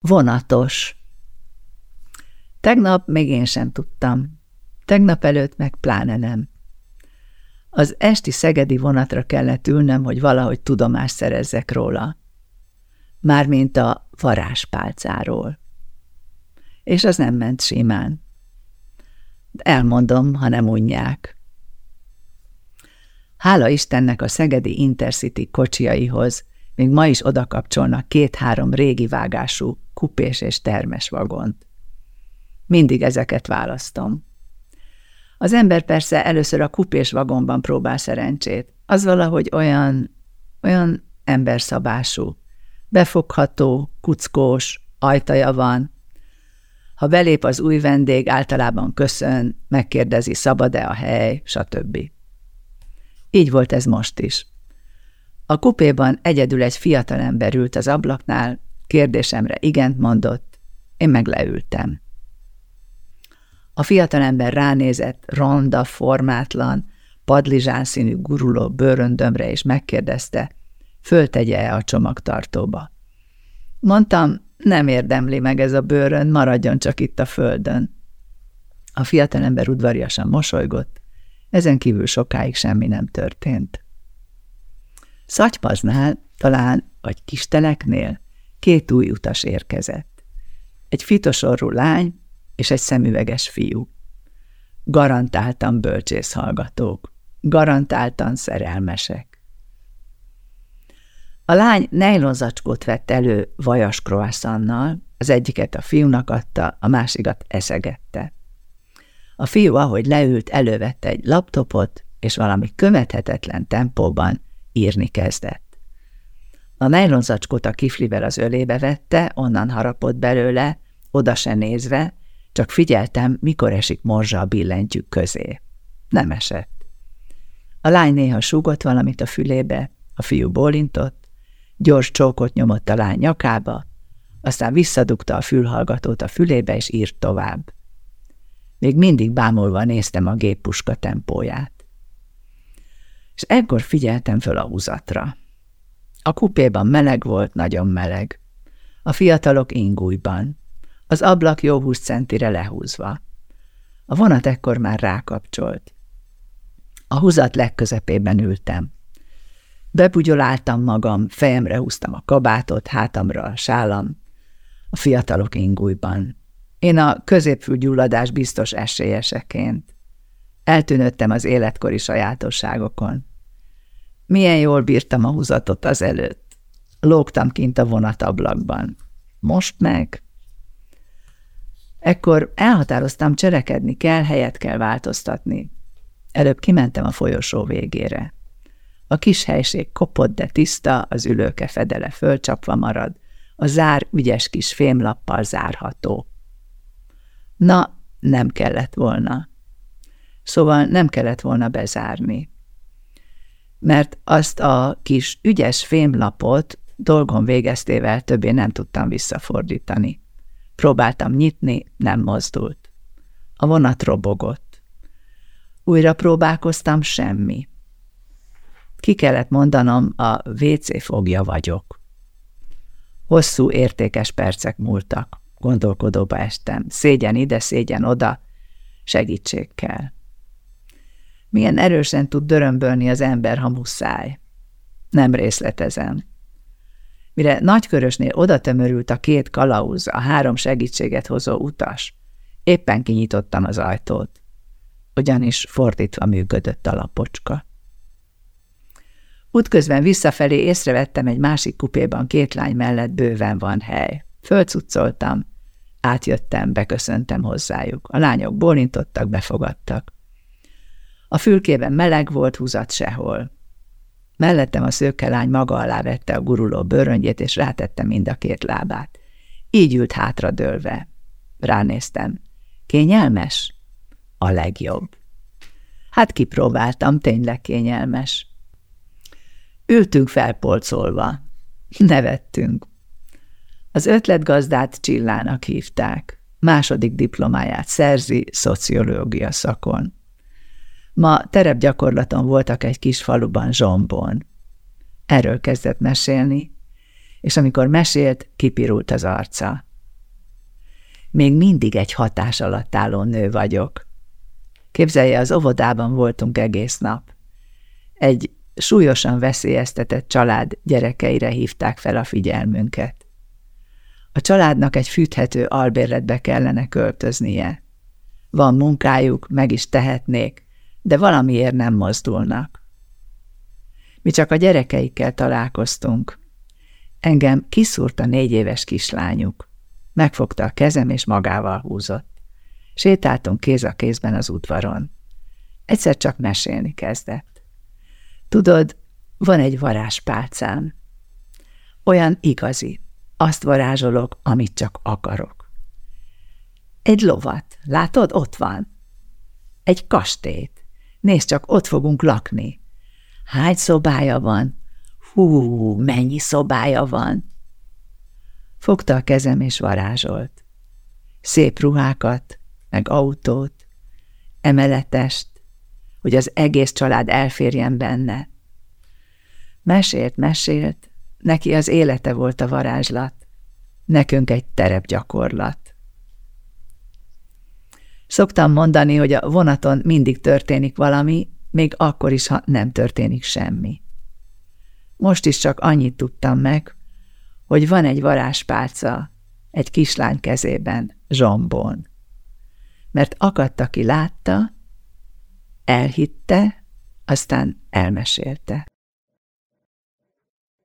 Vonatos. Tegnap még én sem tudtam. Tegnap előtt meg pláne nem. Az esti szegedi vonatra kellett ülnem, hogy valahogy tudomást szerezzek róla. Mármint a varázspálcáról. És az nem ment simán. Elmondom, ha nem unják. Hála Istennek a szegedi Intercity kocsiaihoz még ma is odakapcsolnak két-három régi vágású kupés és termes vagont. Mindig ezeket választom. Az ember persze először a kupés vagonban próbál szerencsét. Az valahogy olyan, olyan emberszabású, befogható, kuckós, ajtaja van. Ha belép az új vendég, általában köszön, megkérdezi, szabad-e a hely, stb. Így volt ez most is. A kupéban egyedül egy fiatalember ült az ablaknál, kérdésemre igent mondott, én meg leültem. A fiatalember ránézett, ronda, formátlan, padlizsán színű guruló bőröndömre, és megkérdezte, föltegye-e a csomagtartóba. Mondtam, nem érdemli meg ez a bőrön, maradjon csak itt a földön. A fiatalember udvariasan mosolygott, ezen kívül sokáig semmi nem történt. Szatypaznál, talán, vagy kisteleknél két új utas érkezett. Egy fitosorú lány és egy szemüveges fiú. Garantáltan bölcsész hallgatók, garantáltan szerelmesek. A lány nejlonzacskót vett elő vajas croissannal, az egyiket a fiúnak adta, a másikat eszegette. A fiú, ahogy leült, elővette egy laptopot, és valami követhetetlen tempóban írni kezdett. A nejlonzacskót a kiflivel az ölébe vette, onnan harapott belőle, oda se nézve, csak figyeltem, mikor esik morzsa a billentyűk közé. Nem esett. A lány néha súgott valamit a fülébe, a fiú bólintott, gyors csókot nyomott a lány nyakába, aztán visszadugta a fülhallgatót a fülébe, és írt tovább. Még mindig bámulva néztem a géppuska tempóját. És ekkor figyeltem föl a húzatra. A kupéban meleg volt, nagyon meleg. A fiatalok ingújban. Az ablak jó húsz centire lehúzva. A vonat ekkor már rákapcsolt. A húzat legközepében ültem. Bebugyoláltam magam, fejemre húztam a kabátot, hátamra a sálam. A fiatalok ingújban. Én a középfülgyulladás biztos esélyeseként. Eltűnöttem az életkori sajátosságokon. Milyen jól bírtam a húzatot az előtt. Lógtam kint a vonatablakban. Most meg? Ekkor elhatároztam, cselekedni kell, helyet kell változtatni. Előbb kimentem a folyosó végére. A kis helység kopott, de tiszta, az ülőke fedele fölcsapva marad, a zár ügyes kis fémlappal zárható. Na, nem kellett volna. Szóval nem kellett volna bezárni. Mert azt a kis ügyes fémlapot dolgom végeztével többé nem tudtam visszafordítani. Próbáltam nyitni, nem mozdult. A vonat robogott. Újra próbálkoztam, semmi. Ki kellett mondanom, a WC fogja vagyok. Hosszú, értékes percek múltak. Gondolkodóba estem. Szégyen ide, szégyen oda. Segítség kell. Milyen erősen tud dörömbölni az ember, ha muszáj. Nem részletezem. Mire nagykörösnél oda tömörült a két kalauz, a három segítséget hozó utas, éppen kinyitottam az ajtót, ugyanis fordítva működött a lapocska. Útközben visszafelé észrevettem egy másik kupéban két lány mellett bőven van hely. Fölcuccoltam, átjöttem, beköszöntem hozzájuk. A lányok bólintottak, befogadtak. A fülkében meleg volt, húzat sehol. Mellettem a szőke lány maga alá vette a guruló bőröngyét, és rátette mind a két lábát. Így ült hátra dőlve. Ránéztem. Kényelmes? A legjobb. Hát kipróbáltam, tényleg kényelmes. Ültünk felpolcolva. Nevettünk. Az ötletgazdát Csillának hívták. Második diplomáját szerzi szociológia szakon. Ma terepgyakorlaton voltak egy kis faluban Zsombon. Erről kezdett mesélni, és amikor mesélt, kipirult az arca. Még mindig egy hatás alatt álló nő vagyok. Képzelje, az óvodában voltunk egész nap. Egy súlyosan veszélyeztetett család gyerekeire hívták fel a figyelmünket. A családnak egy fűthető albérletbe kellene költöznie. Van munkájuk, meg is tehetnék, de valamiért nem mozdulnak. Mi csak a gyerekeikkel találkoztunk. Engem kiszúrt a négy éves kislányuk. Megfogta a kezem, és magával húzott. Sétáltunk kéz a kézben az udvaron. Egyszer csak mesélni kezdett. Tudod, van egy varázspálcám. Olyan igazi. Azt varázsolok, amit csak akarok. Egy lovat. Látod, ott van. Egy kastélyt. Nézd csak, ott fogunk lakni. Hány szobája van? Hú, mennyi szobája van! Fogta a kezem és varázsolt. Szép ruhákat, meg autót, emeletest, hogy az egész család elférjen benne. Mesélt, mesélt, neki az élete volt a varázslat, nekünk egy terepgyakorlat. Szoktam mondani, hogy a vonaton mindig történik valami, még akkor is, ha nem történik semmi. Most is csak annyit tudtam meg, hogy van egy varázspálca egy kislány kezében, zsombon. Mert akadt, aki látta, elhitte, aztán elmesélte.